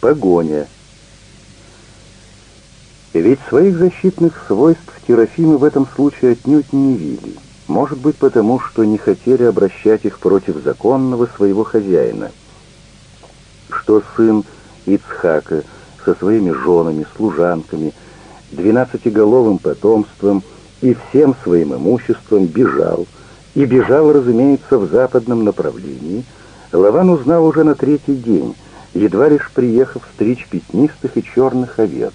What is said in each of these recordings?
Погоня. Ведь своих защитных свойств Терафимы в этом случае отнюдь не видели. Может быть, потому что не хотели обращать их против законного своего хозяина. Что сын Ицхака со своими женами, служанками, двенадцатиголовым потомством и всем своим имуществом бежал, и бежал, разумеется, в западном направлении, Лаван узнал уже на третий день, едва лишь приехав стричь пятнистых и черных овец.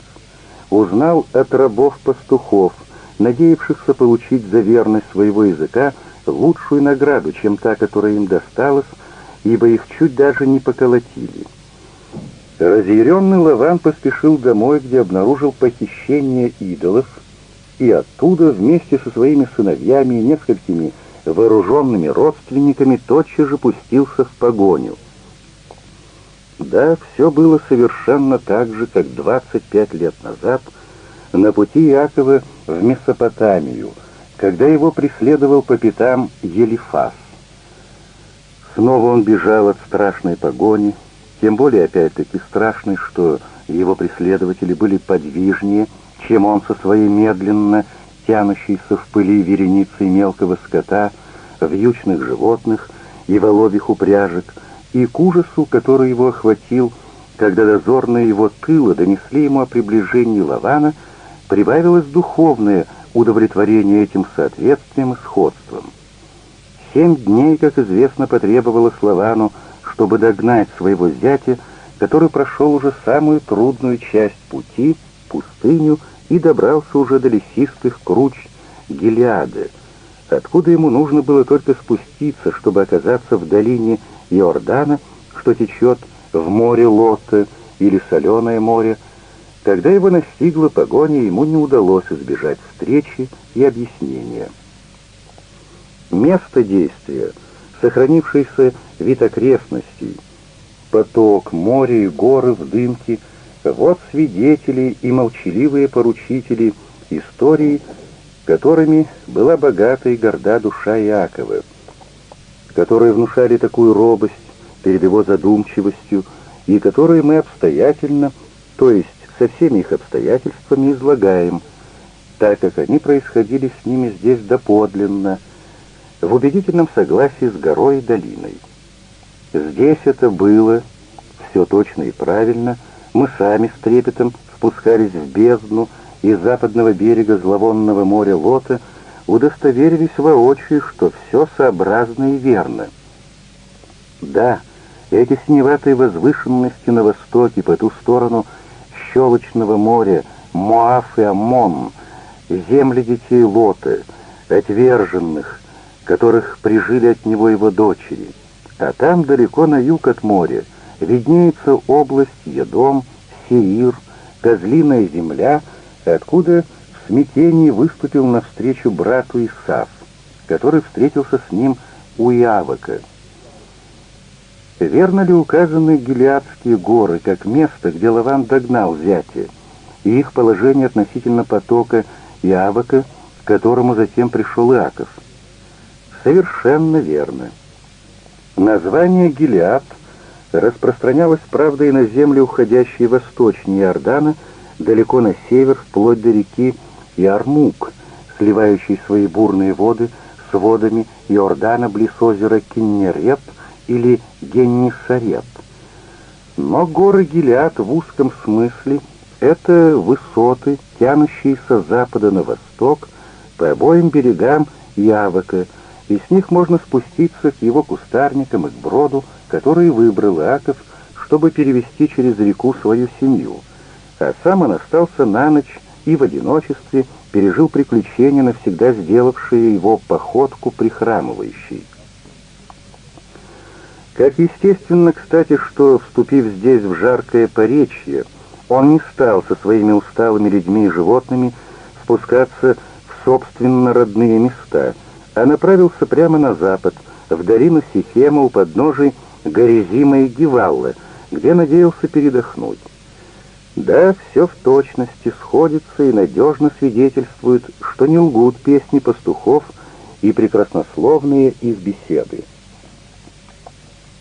Узнал от рабов-пастухов, надеявшихся получить за верность своего языка лучшую награду, чем та, которая им досталась, ибо их чуть даже не поколотили. Разъяренный Лаван поспешил домой, где обнаружил похищение идолов, и оттуда вместе со своими сыновьями и несколькими вооруженными родственниками тотчас же пустился в погоню. Да, все было совершенно так же, как 25 лет назад на пути Иакова в Месопотамию, когда его преследовал по пятам Елифас. Снова он бежал от страшной погони, тем более опять-таки страшной, что его преследователи были подвижнее, чем он со своей медленно тянущейся в пыли вереницей мелкого скота, вьючных животных и воловьих упряжек, и к ужасу, который его охватил, когда дозорные его тыла донесли ему о приближении Лавана, прибавилось духовное удовлетворение этим соответствием и сходством. Семь дней, как известно, потребовалось Лавану, чтобы догнать своего зятя, который прошел уже самую трудную часть пути, пустыню, и добрался уже до лесистых круч Гелиады, откуда ему нужно было только спуститься, чтобы оказаться в долине Иордана, что течет в море Лотте или Соленое море, когда его настигла погоня, ему не удалось избежать встречи и объяснения. Место действия, сохранившийся вид окрестностей, поток, море и горы в дымке — вот свидетели и молчаливые поручители истории, которыми была богата и горда душа Иакова, которые внушали такую робость перед его задумчивостью, и которые мы обстоятельно, то есть со всеми их обстоятельствами излагаем, так как они происходили с ними здесь доподлинно, в убедительном согласии с горой и долиной. Здесь это было все точно и правильно — мы сами с трепетом спускались в бездну из западного берега зловонного моря Лота, удостоверились воочию, что все сообразно и верно. Да, эти синеватые возвышенности на востоке, по ту сторону щелочного моря, Моаф и Амон, земли детей Лота, отверженных, которых прижили от него его дочери, а там далеко на юг от моря — виднеется область Едом, Сеир, Козлиная земля, откуда смятении выступил навстречу брату Исав, который встретился с ним у Иавака. Верно ли указаны Гилиадские горы как место, где Лаван догнал зятя, и их положение относительно потока Иавака, к которому затем пришел Иаков? Совершенно верно. Название Гилиад — распространялась, правда, и на земли, уходящие восточнее Иордана, далеко на север, вплоть до реки Ярмук, сливающей свои бурные воды с водами Иордана близ озера Киннерет или Геннисарет. Но горы Гилиад в узком смысле — это высоты, тянущиеся с запада на восток, по обоим берегам Явока, и с них можно спуститься к его кустарникам и к броду, который выбрал Иаков, чтобы перевести через реку свою семью, а сам он остался на ночь и в одиночестве пережил приключения, навсегда сделавшие его походку прихрамывающей. Как естественно, кстати, что, вступив здесь в жаркое поречье, он не стал со своими усталыми людьми и животными спускаться в собственно родные места, а направился прямо на запад, в долину Сихема у подножий Горизима и Гиваллы, где надеялся передохнуть. Да, все в точности сходится и надежно свидетельствует, что не лгут песни пастухов и прекраснословные из беседы.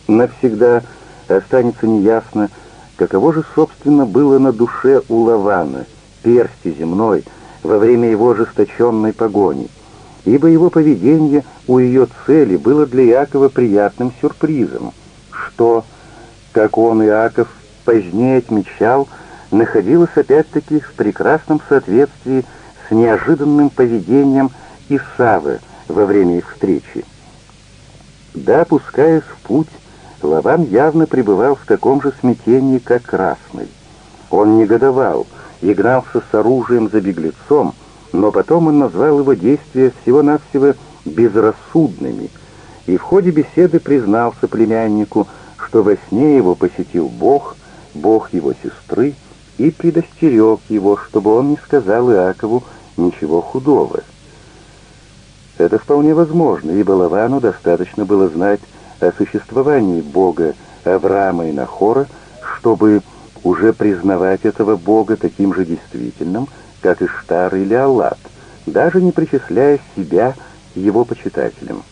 Навсегда останется неясно, каково же, собственно, было на душе у Лавана, персти земной, во время его ожесточенной погони, ибо его поведение у ее цели было для Иакова приятным сюрпризом, что, как он, Иаков, позднее отмечал, находилось опять-таки в прекрасном соответствии с неожиданным поведением Исавы во время их встречи. Да, пускаясь в путь, Лаван явно пребывал в таком же смятении, как Красный. Он негодовал и гнался с оружием за беглецом, но потом он назвал его действия всего-навсего безрассудными, и в ходе беседы признался племяннику, что во сне его посетил Бог, Бог его сестры, и предостерег его, чтобы он не сказал Иакову ничего худого. Это вполне возможно, ибо Лавану достаточно было знать о существовании Бога Авраама и Нахора, чтобы уже признавать этого Бога таким же действительным, как Иштар или Аллат, даже не причисляя себя его почитателям.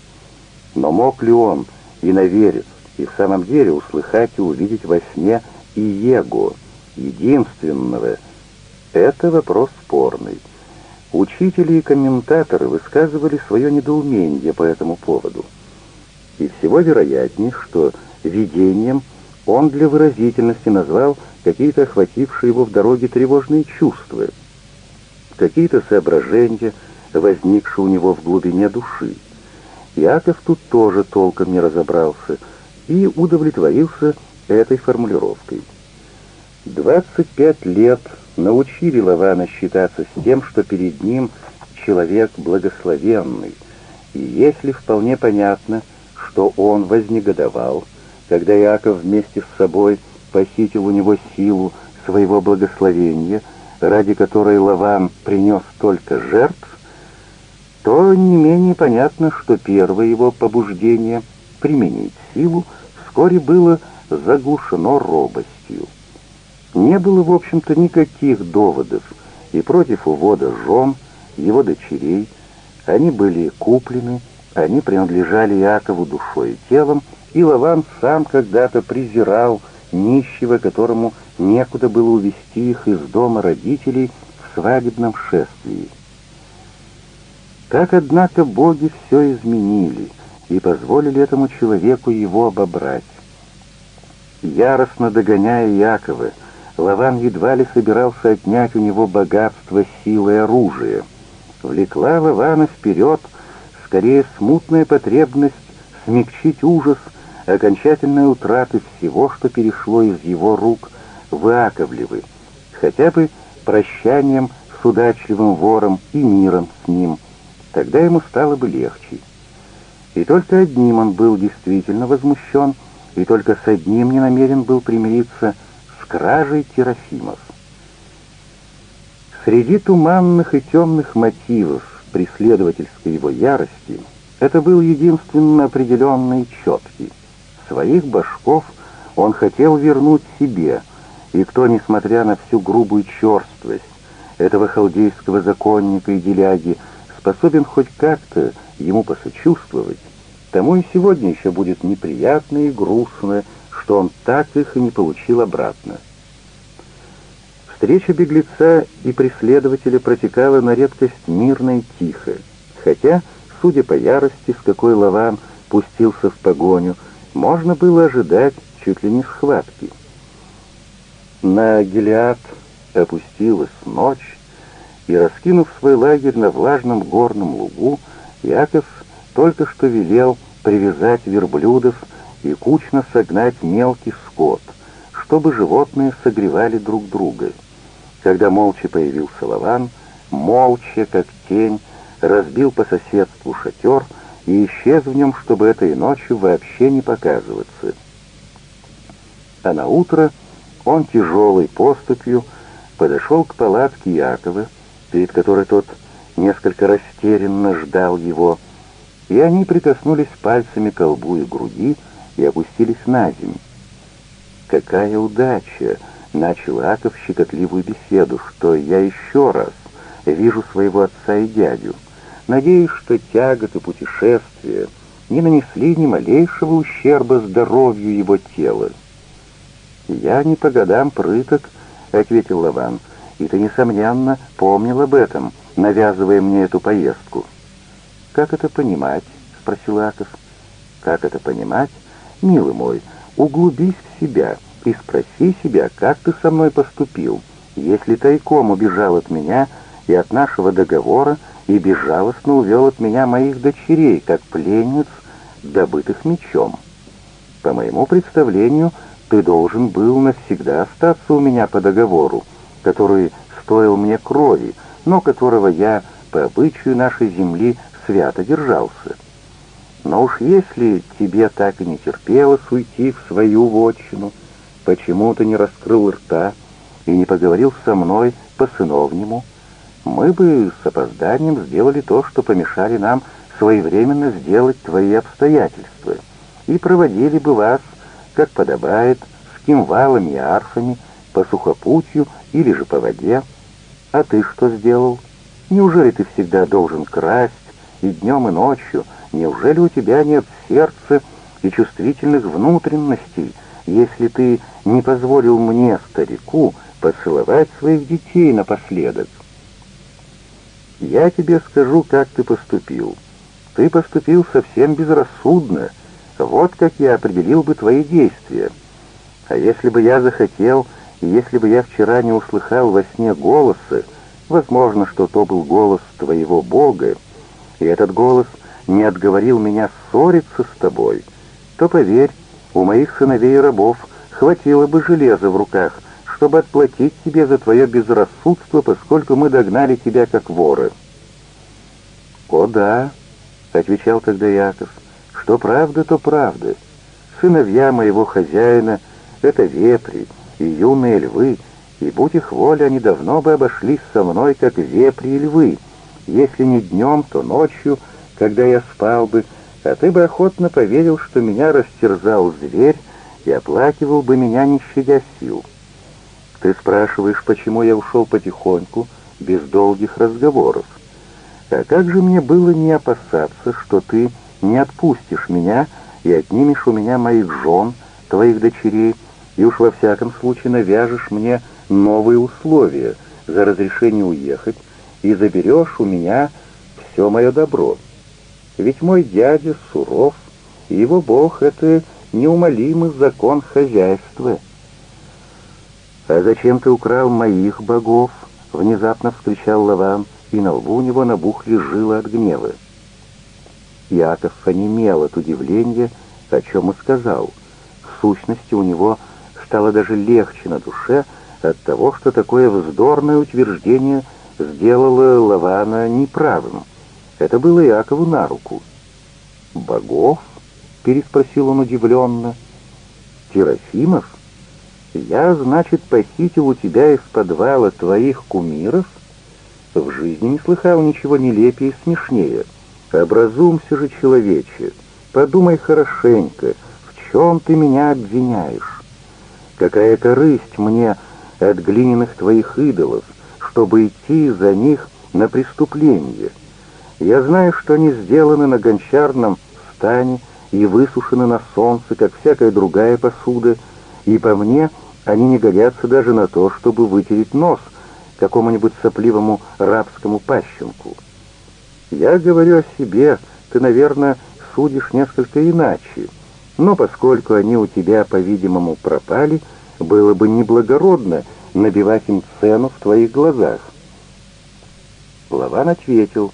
Но мог ли он, и наверец, и в самом деле услыхать и увидеть во сне и Его, единственного? Это вопрос спорный. Учители и комментаторы высказывали свое недоумение по этому поводу. И всего вероятнее, что видением он для выразительности назвал какие-то охватившие его в дороге тревожные чувства, какие-то соображения, возникшие у него в глубине души. Яков тут тоже толком не разобрался и удовлетворился этой формулировкой. 25 лет научили Лавана считаться с тем, что перед ним человек благословенный, и если вполне понятно, что он вознегодовал, когда Иаков вместе с собой похитил у него силу своего благословения, ради которой Лаван принес столько жертв, то не менее понятно, что первое его побуждение применить силу вскоре было заглушено робостью. Не было, в общем-то, никаких доводов и против увода жен, его дочерей. Они были куплены, они принадлежали Якову душой и телом, и Лаван сам когда-то презирал нищего, которому некуда было увести их из дома родителей в свадебном шествии. Так, однако, боги все изменили и позволили этому человеку его обобрать. Яростно догоняя Якова, Лаван едва ли собирался отнять у него богатство, силы и оружие. Влекла Лавана вперед скорее смутная потребность смягчить ужас окончательной утраты всего, что перешло из его рук в Иаковлевы, хотя бы прощанием с удачливым вором и миром с ним, тогда ему стало бы легче. И только одним он был действительно возмущен, и только с одним не намерен был примириться кражей Терафимов. Среди туманных и темных мотивов преследовательской его ярости это был единственно определенный и четкий. Своих башков он хотел вернуть себе, и кто, несмотря на всю грубую черствость этого халдейского законника и деляги, способен хоть как-то ему посочувствовать, тому и сегодня еще будет неприятно и грустно, что он так их и не получил обратно. Встреча беглеца и преследователя протекала на редкость мирно и тихо, хотя, судя по ярости, с какой Лаван пустился в погоню, можно было ожидать чуть ли не схватки. На Гелиад опустилась ночь, и, раскинув свой лагерь на влажном горном лугу, Яков только что велел привязать верблюдов и кучно согнать мелкий скот, чтобы животные согревали друг друга. Когда молча появился Лаван, молча, как тень, разбил по соседству шатер и исчез в нем, чтобы этой ночью вообще не показываться. А на утро он тяжелой поступью подошел к палатке Якова, перед которой тот несколько растерянно ждал его, и они прикоснулись пальцами к лбу и груди и опустились на землю. «Какая удача!» — начал Аков щекотливую беседу, что я еще раз вижу своего отца и дядю. Надеюсь, что тяготы путешествия не нанесли ни малейшего ущерба здоровью его тела. «Я не по годам прыток», — ответил Лаван, — «и ты, несомненно, помнил об этом, навязывая мне эту поездку». «Как это понимать?» — спросил Аков. «Как это понимать? Милый мой, углубись в себя и спроси себя, как ты со мной поступил, если тайком убежал от меня и от нашего договора и безжалостно увел от меня моих дочерей, как пленниц, добытых мечом. По моему представлению, ты должен был навсегда остаться у меня по договору, который стоил мне крови, но которого я, по обычаю нашей земли, свято держался. Но уж если тебе так и не терпелось уйти в свою вотчину, почему ты не раскрыл рта и не поговорил со мной по-сыновнему, мы бы с опозданием сделали то, что помешали нам своевременно сделать твои обстоятельства, и проводили бы вас, как подобает, с кимвалами и арфами, по сухопутью или же по воде. А ты что сделал? Неужели ты всегда должен красть и днем, и ночью? Неужели у тебя нет сердца и чувствительных внутренностей, если ты не позволил мне, старику, поцеловать своих детей напоследок? Я тебе скажу, как ты поступил. Ты поступил совсем безрассудно. Вот как я определил бы твои действия. А если бы я захотел, и если бы я вчера не услыхал во сне голоса, возможно, что то был голос твоего Бога, и этот голос не отговорил меня ссориться с тобой, то, поверь, у моих сыновей и рабов хватило бы железа в руках, чтобы отплатить тебе за твое безрассудство, поскольку мы догнали тебя как воры». «О да», — отвечал тогда Яков, — «что правда, то правда. Сыновья моего хозяина — это вепри и юные львы, и, будь их воля, они давно бы обошлись со мной, как вепри и львы, если не днем, то ночью, когда я спал бы, а ты бы охотно поверил, что меня растерзал зверь и оплакивал бы меня, не щадя сил. Ты спрашиваешь, почему я ушел потихоньку, без долгих разговоров. А как же мне было не опасаться, что ты не отпустишь меня и отнимешь у меня моих жен, твоих дочерей, и уж во всяком случае навяжешь мне новые условия за разрешение уехать и заберешь у меня все мое добро. Ведь мой дядя суров, и его бог — это неумолимый закон хозяйства. «А зачем ты украл моих богов?» — внезапно вскричал Лаван — и на лбу у него набухли жилы от гнева. Яков онемел от удивления, о чем и сказал. В сущности, у него стало даже легче на душе от того, что такое вздорное утверждение сделало Лавана неправым. Это было Якову на руку. «Богов?» — переспросил он удивленно. «Терафимов? Я, значит, похитил у тебя из подвала твоих кумиров?» В жизни не слыхал ничего нелепее и смешнее. Образумся же, человече, подумай хорошенько, в чем ты меня обвиняешь? Какая корысть мне от глиняных твоих идолов, чтобы идти за них на преступление? Я знаю, что они сделаны на гончарном стане и высушены на солнце, как всякая другая посуда, и по мне они не годятся даже на то, чтобы вытереть нос — какому-нибудь сопливому рабскому пащенку. Я говорю о себе, ты, наверное, судишь несколько иначе, но поскольку они у тебя, по-видимому, пропали, было бы неблагородно набивать им цену в твоих глазах. Лаван ответил,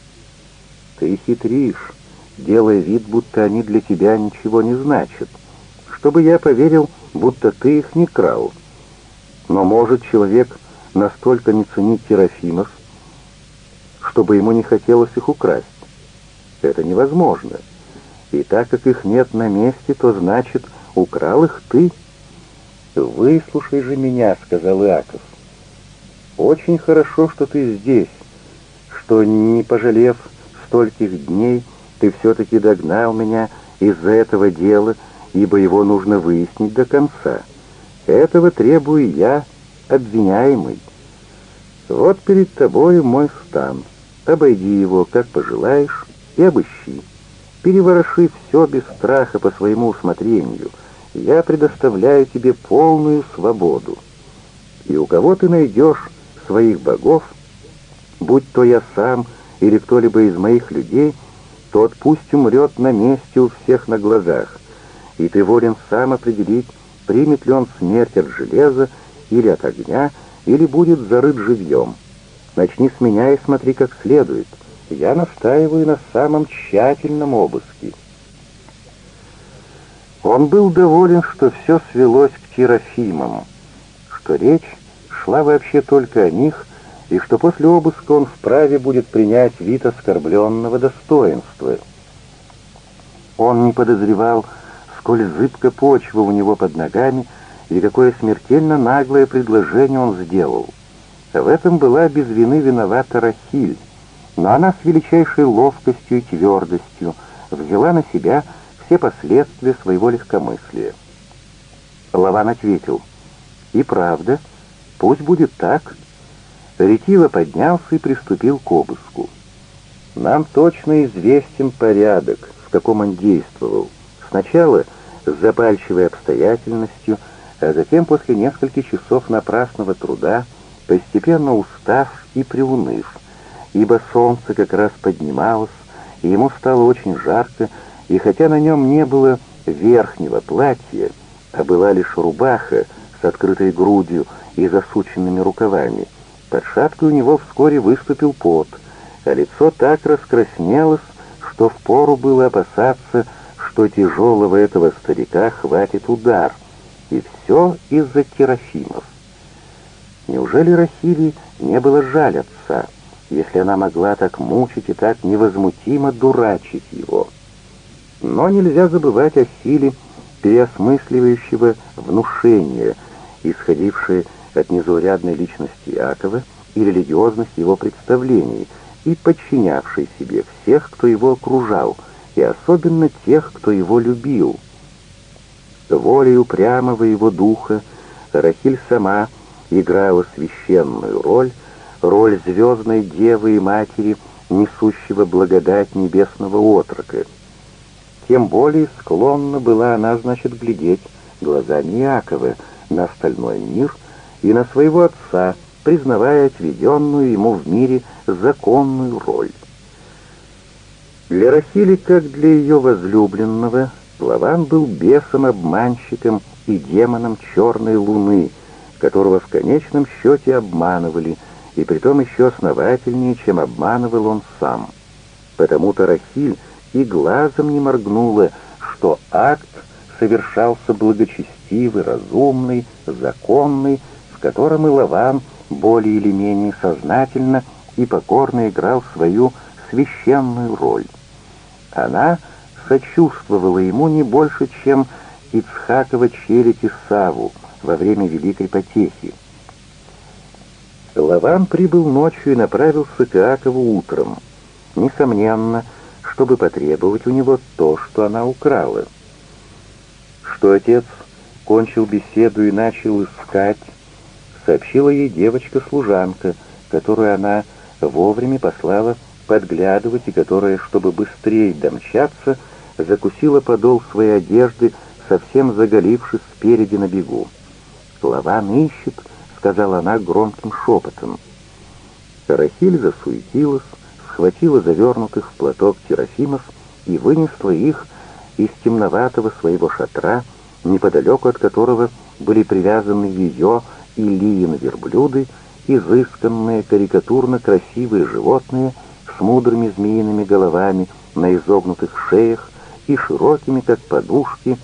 «Ты хитришь, делая вид, будто они для тебя ничего не значат, чтобы я поверил, будто ты их не крал. Но может человек настолько не ценить Серафимов, чтобы ему не хотелось их украсть. Это невозможно. И так как их нет на месте, то значит, украл их ты. «Выслушай же меня», — сказал Иаков. «Очень хорошо, что ты здесь, что, не пожалев стольких дней, ты все-таки догнал меня из-за этого дела, ибо его нужно выяснить до конца. Этого требую я, обвиняемый. Вот перед тобой мой стан. Обойди его, как пожелаешь, и обыщи. Перевороши все без страха по своему усмотрению. я предоставляю тебе полную свободу. И у кого ты найдешь своих богов, будь то я сам или кто-либо из моих людей, тот пусть умрет на месте у всех на глазах, и ты волен сам определить, примет ли он смерть от железа или от огня, или будет зарыт живьем. Начни с меня и смотри как следует. Я настаиваю на самом тщательном обыске. Он был доволен, что все свелось к Терафимам, что речь шла вообще только о них, и что после обыска он вправе будет принять вид оскорбленного достоинства. Он не подозревал, сколь зыбка почва у него под ногами, и какое смертельно наглое предложение он сделал. В этом была без вины виновата Рахиль, но она с величайшей ловкостью и твердостью взяла на себя все последствия своего легкомыслия. Лаван ответил, «И правда, пусть будет так». Ретива поднялся и приступил к обыску. «Нам точно известен порядок, в каком он действовал. Сначала с запальчивой обстоятельностью, а затем после нескольких часов напрасного труда, постепенно устав и приуныв, ибо солнце как раз поднималось, и ему стало очень жарко, и хотя на нем не было верхнего платья, а была лишь рубаха с открытой грудью и засученными рукавами, под шапкой у него вскоре выступил пот, а лицо так раскраснелось, что впору было опасаться, что тяжелого этого старика хватит удар, и все из-за Терафимов. Неужели Рахили не было жаль отца, если она могла так мучить и так невозмутимо дурачить его? Но нельзя забывать о силе переосмысливающего внушения, исходившей от незаурядной личности Иакова и религиозности его представлений, и подчинявшей себе всех, кто его окружал, и особенно тех, кто его любил. Волей упрямого его духа Рахиль сама играла священную роль, роль звездной девы и матери, несущего благодать небесного отрока — тем более склонна была она, значит, глядеть глазами Иакова на остальной мир и на своего отца, признавая отведенную ему в мире законную роль. Для Рахили, как для ее возлюбленного, Лаван был бесом-обманщиком и демоном черной луны, которого в конечном счете обманывали, и притом еще основательнее, чем обманывал он сам. Потому-то Рахиль и глазом не моргнула, что акт совершался благочестивый, разумный, законный, котором и Лаван более или менее сознательно и покорно играл свою священную роль. Она сочувствовала ему не больше, чем Ицхакова челядь Исаву во время Великой Потехи. Лаван прибыл ночью и направился к Иакову утром. Несомненно, чтобы потребовать у него то, что она украла. Что отец кончил беседу и начал искать, сообщила ей девочка-служанка, которую она вовремя послала подглядывать и которая, чтобы быстрее домчаться, закусила подол своей одежды, совсем заголившись спереди на бегу. «Лаван ищет», — сказала она громким шепотом. Рахиль засуетилась, схватила завернутых в платок терафимов и вынесла их из темноватого своего шатра, неподалеку от которого были привязаны ее и Лиин верблюды, изысканные, карикатурно красивые животные с мудрыми змеиными головами на изогнутых шеях и широкими, как подушки,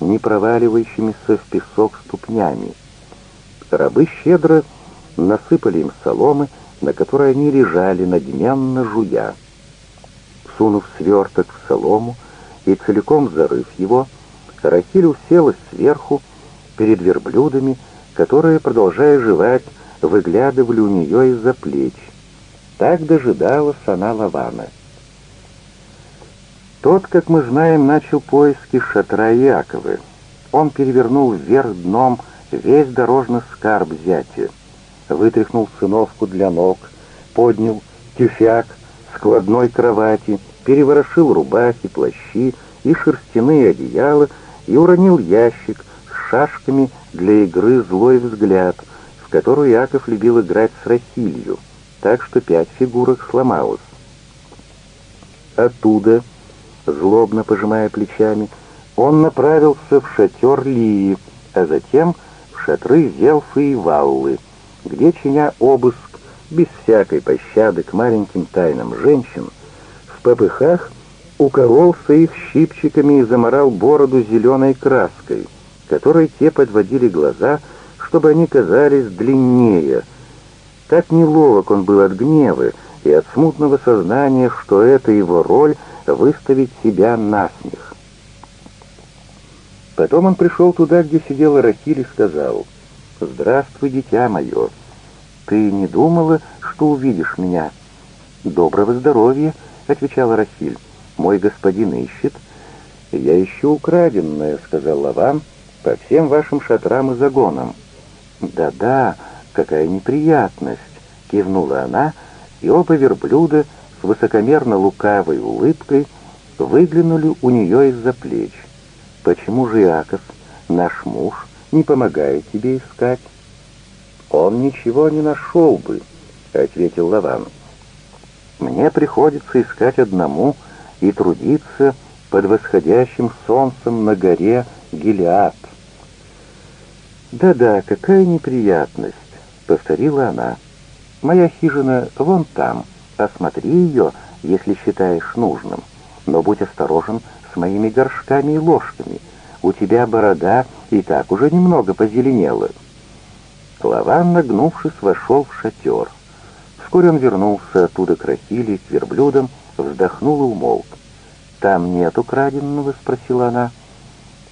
не проваливающимися в песок ступнями. Рабы щедро насыпали им соломы, на которой они лежали, надменно жуя. Сунув сверток в солому и целиком зарыв его, Рахиль уселась сверху перед верблюдами, которые, продолжая жевать, выглядывали у нее из-за плеч. Так дожидалась она Лавана. Тот, как мы знаем, начал поиски шатра Якова. Он перевернул вверх дном весь дорожный скарб зятя вытряхнул сыновку для ног, поднял тюфяк складной кровати, переворошил рубахи, плащи и шерстяные одеяла и уронил ящик шашками для игры «Злой взгляд», в которую Яков любил играть с Рахилью, так что пять фигурок сломалось. Оттуда, злобно пожимая плечами, он направился в шатер Лии, а затем в шатры Зелфы и Валлы, где, чиня обыск без всякой пощады к маленьким тайнам женщин, в попыхах укололся их щипчиками и заморал бороду зеленой краской, которой те подводили глаза, чтобы они казались длиннее. Так неловок он был от гнева и от смутного сознания, что это его роль — выставить себя насмех. Потом он пришел туда, где сидела Рахиль, и сказал, «Здравствуй, дитя мое. Ты не думала, что увидишь меня?» «Доброго здоровья», — отвечала Рахиль. «Мой господин ищет». «Я ищу украденное», — сказал Лаван, — «по всем вашим шатрам и загонам». «Да-да, какая неприятность», — кивнула она, и оба верблюда с высокомерно лукавой улыбкой выглянули у нее из-за плеч. «Почему же Иаков, наш муж, не помогает тебе искать?» «Он ничего не нашел бы», — ответил Лаван. «Мне приходится искать одному и трудиться под восходящим солнцем на горе Гелиад». «Да-да, какая неприятность», — повторила она. «Моя хижина вон там. Осмотри ее, если считаешь нужным. Но будь осторожен с моими горшками и ложками. У тебя борода и так уже немного позеленела». Лаван, нагнувшись, вошел в шатер. Вскоре он вернулся оттуда к Рахиле, к верблюдам, вздохнул и умолк. «Там нет украденного?» — спросила она.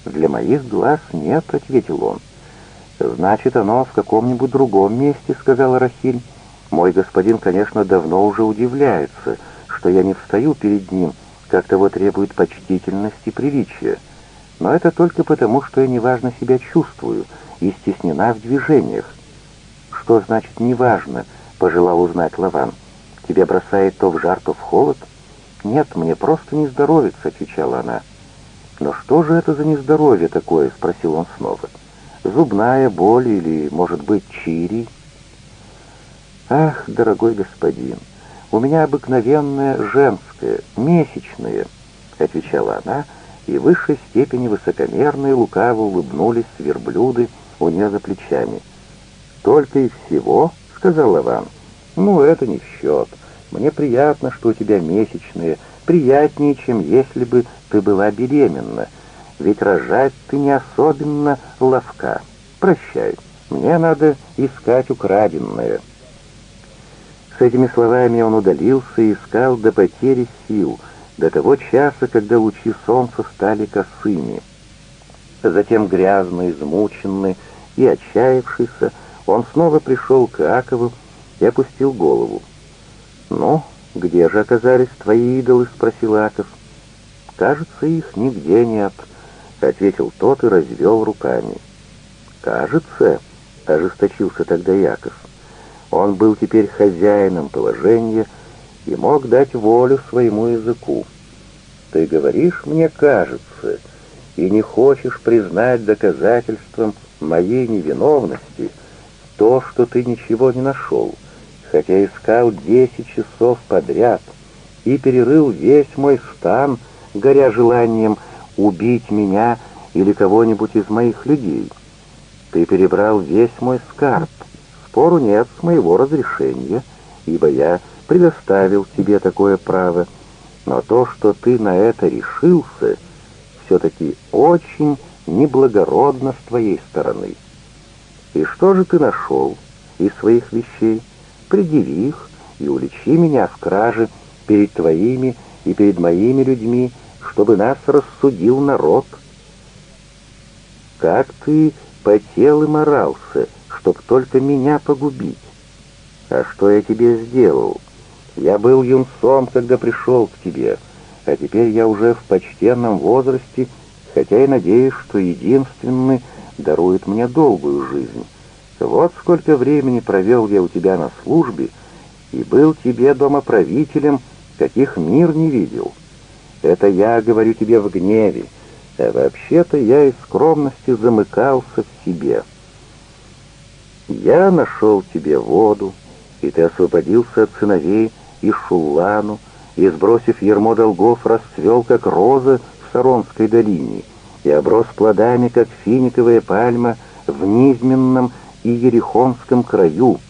«Для моих глаз нет», — ответил он. «Значит, оно в каком-нибудь другом месте», — сказала Рахиль. «Мой господин, конечно, давно уже удивляется, что я не встаю перед ним, как того требует почтительность и приличия. Но это только потому, что я неважно себя чувствую и стеснена в движениях. «Что значит «неважно»?» — пожелал узнать Лаван. «Тебя бросает то в жар, то в холод?» «Нет, мне просто не здоровится», — отвечала она. «Но что же это за нездоровье такое?» — спросил он снова. «Зубная боль или, может быть, чири?» «Ах, дорогой господин, у меня обыкновенное женское, месячное», — отвечала она, и в высшей степени высокомерно и лукаво улыбнулись верблюды у нее за плечами — «Только и всего?» — сказал Иван. «Ну, это не в счет. Мне приятно, что у тебя месячные, приятнее, чем если бы ты была беременна. Ведь рожать ты не особенно ловка. Прощай, мне надо искать украденное». С этими словами он удалился и искал до потери сил, до того часа, когда лучи солнца стали косыми. Затем грязный, измученный и отчаявшийся, он снова пришел к Акову и опустил голову. «Ну, где же оказались твои идолы?» — спросил Аков. «Кажется, их нигде нет», — ответил тот и развел руками. «Кажется», — ожесточился тогда Яков. Он был теперь хозяином положения и мог дать волю своему языку. «Ты говоришь, мне кажется, и не хочешь признать доказательством моей невиновности», — то, что ты ничего не нашел, хотя искал десять часов подряд и перерыл весь мой стан, горя желанием убить меня или кого-нибудь из моих людей. Ты перебрал весь мой скарб. Спору нет с моего разрешения, ибо я предоставил тебе такое право. Но то, что ты на это решился, все-таки очень неблагородно с твоей стороны. И что же ты нашел из своих вещей? Предъяви их и уличи меня в краже перед твоими и перед моими людьми, чтобы нас рассудил народ. Как ты потел и морался, чтоб только меня погубить? А что я тебе сделал? Я был юнцом, когда пришел к тебе, а теперь я уже в почтенном возрасте, хотя и надеюсь, что единственный дарует мне долгую жизнь. Вот сколько времени провел я у тебя на службе и был тебе домоправителем, каких мир не видел. Это я говорю тебе в гневе, А вообще-то я из скромности замыкался в себе. Я нашел тебе воду, и ты освободился от сыновей и Шуллану, и, сбросив ермо долгов, расцвел, как роза в Саронской долине, и оброс плодами, как финиковая пальма в низменном и ерехонском краю.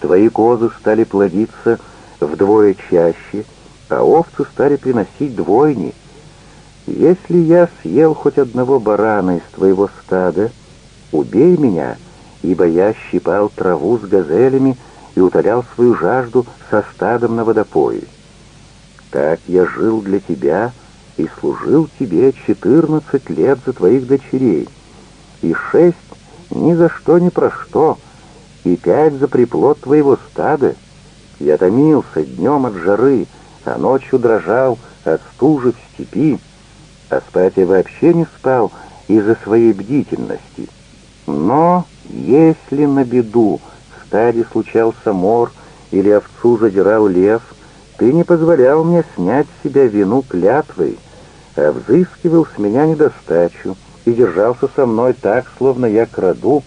Твои козы стали плодиться вдвое чаще, а овцы стали приносить двойни. Если я съел хоть одного барана из твоего стада, убей меня, ибо я щипал траву с газелями и утолял свою жажду со стадом на водопое. Так я жил для тебя и служил тебе четырнадцать лет за твоих дочерей, и шесть ни за что ни про что, и пять за приплод твоего стада. Я томился днем от жары, а ночью дрожал от стужи в степи, а спать я вообще не спал из-за своей бдительности. Но если на беду в стаде случался мор или овцу задирал лев, ты не позволял мне снять с себя вину клятвой, а взыскивал с меня недостачу и держался со мной так, словно я краду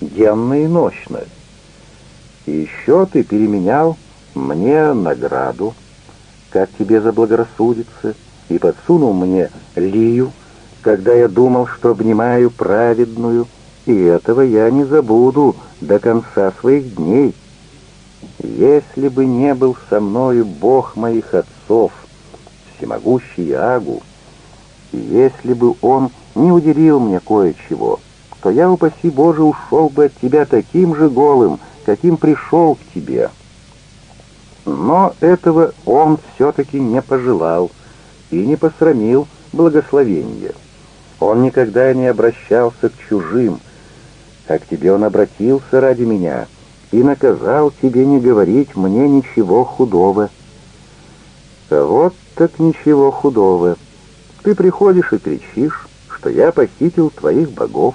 денно и ночно. И еще ты переменял мне награду, как тебе заблагорассудится, и подсунул мне лию, когда я думал, что обнимаю праведную, и этого я не забуду до конца своих дней. Если бы не был со мною Бог моих отцов, всемогущий Агу, если бы он не уделил мне кое-чего, то я, упаси Боже, ушел бы от тебя таким же голым, каким пришел к тебе. Но этого он все-таки не пожелал и не посрамил благословения. Он никогда не обращался к чужим, а к тебе он обратился ради меня и наказал тебе не говорить мне ничего худого. Вот так ничего худого. Ты приходишь и кричишь, что я похитил твоих богов,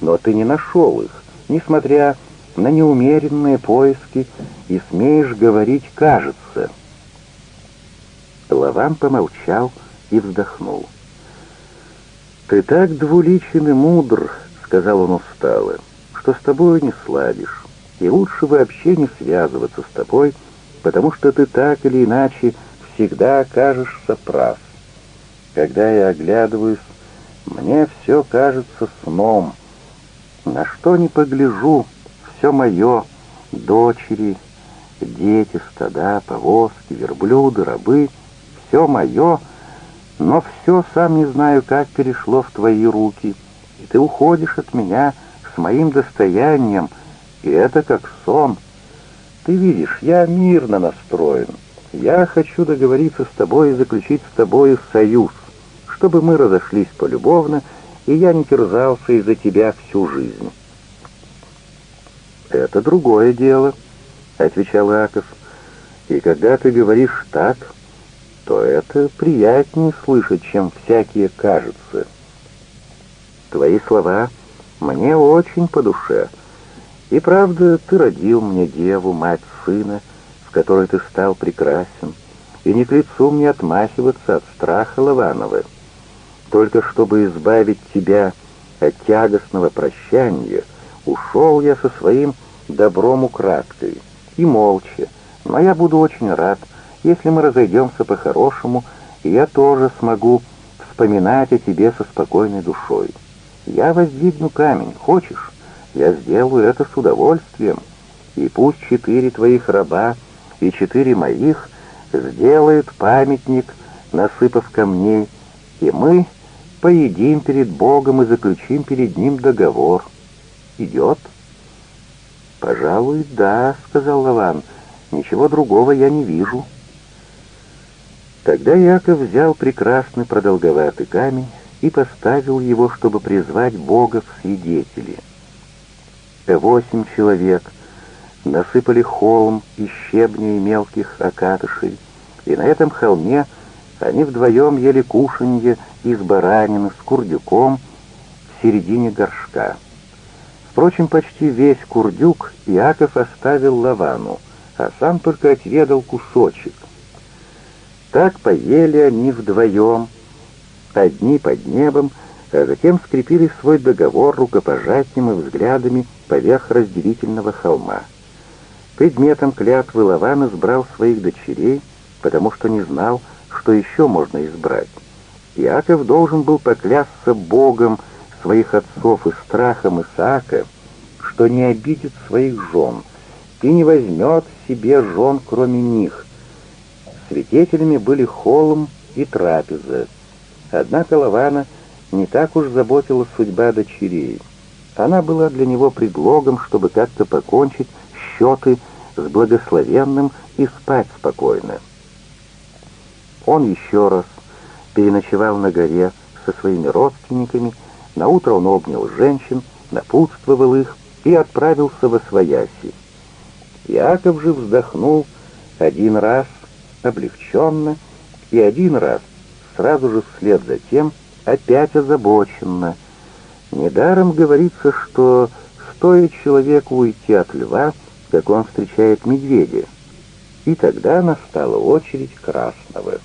но ты не нашел их, несмотря на неумеренные поиски, и смеешь говорить «кажется». Лаван помолчал и вздохнул. «Ты так двуличен и мудр», — сказал он устало, — «что с тобой не сладишь, и лучше вообще не связываться с тобой, потому что ты так или иначе всегда окажешься прав. Когда я оглядываюсь, мне все кажется сном. На что не погляжу, все мое, дочери, дети, стада, повозки, верблюды, рабы, все мое, но все сам не знаю, как перешло в твои руки, и ты уходишь от меня с моим достоянием, и это как сон. Ты видишь, я мирно настроен. Я хочу договориться с тобой и заключить с тобой союз, чтобы мы разошлись полюбовно, и я не терзался из-за тебя всю жизнь. «Это другое дело», — отвечал Аков. «И когда ты говоришь так, то это приятнее слышать, чем всякие кажется. Твои слова мне очень по душе. И правда, ты родил мне деву, мать сына, в которой ты стал прекрасен, и не к лицу мне отмахиваться от страха Лаванова. Только чтобы избавить тебя от тягостного прощания, ушел я со своим добром украдкой и молча, но я буду очень рад, если мы разойдемся по-хорошему, и я тоже смогу вспоминать о тебе со спокойной душой. Я воздвигну камень, хочешь? Я сделаю это с удовольствием, и пусть четыре твоих раба и четыре моих сделают памятник, насыпав камней, и мы поедим перед Богом и заключим перед Ним договор. Идет?» «Пожалуй, да», — сказал Лаван. «Ничего другого я не вижу». Тогда Яков взял прекрасный продолговатый камень и поставил его, чтобы призвать Бога в свидетели. Восемь человек насыпали холм из щебня и мелких окатышей, и на этом холме они вдвоем ели кушанье из баранины с курдюком в середине горшка. Впрочем, почти весь курдюк Иаков оставил Лавану, а сам только отведал кусочек. Так поели они вдвоем, одни под небом, а затем скрепили свой договор рукопожатием и взглядами поверх разделительного холма. Предметом клятвы Лаван избрал своих дочерей, потому что не знал, что еще можно избрать. Иаков должен был поклясться Богом своих отцов и страхом Исаака, что не обидит своих жен и не возьмет себе жен, кроме них. Свидетелями были холм и трапеза. Однако Лавана не так уж заботила судьба дочерей. Она была для него предлогом, чтобы как-то покончить счеты с благословенным и спать спокойно. Он еще раз переночевал на горе со своими родственниками, наутро он обнял женщин, напутствовал их и отправился во свояси. Иаков же вздохнул один раз облегченно и один раз сразу же вслед за тем опять озабоченно. Недаром говорится, что стоит человеку уйти от льва, как он встречает медведя. И тогда настала очередь Красного.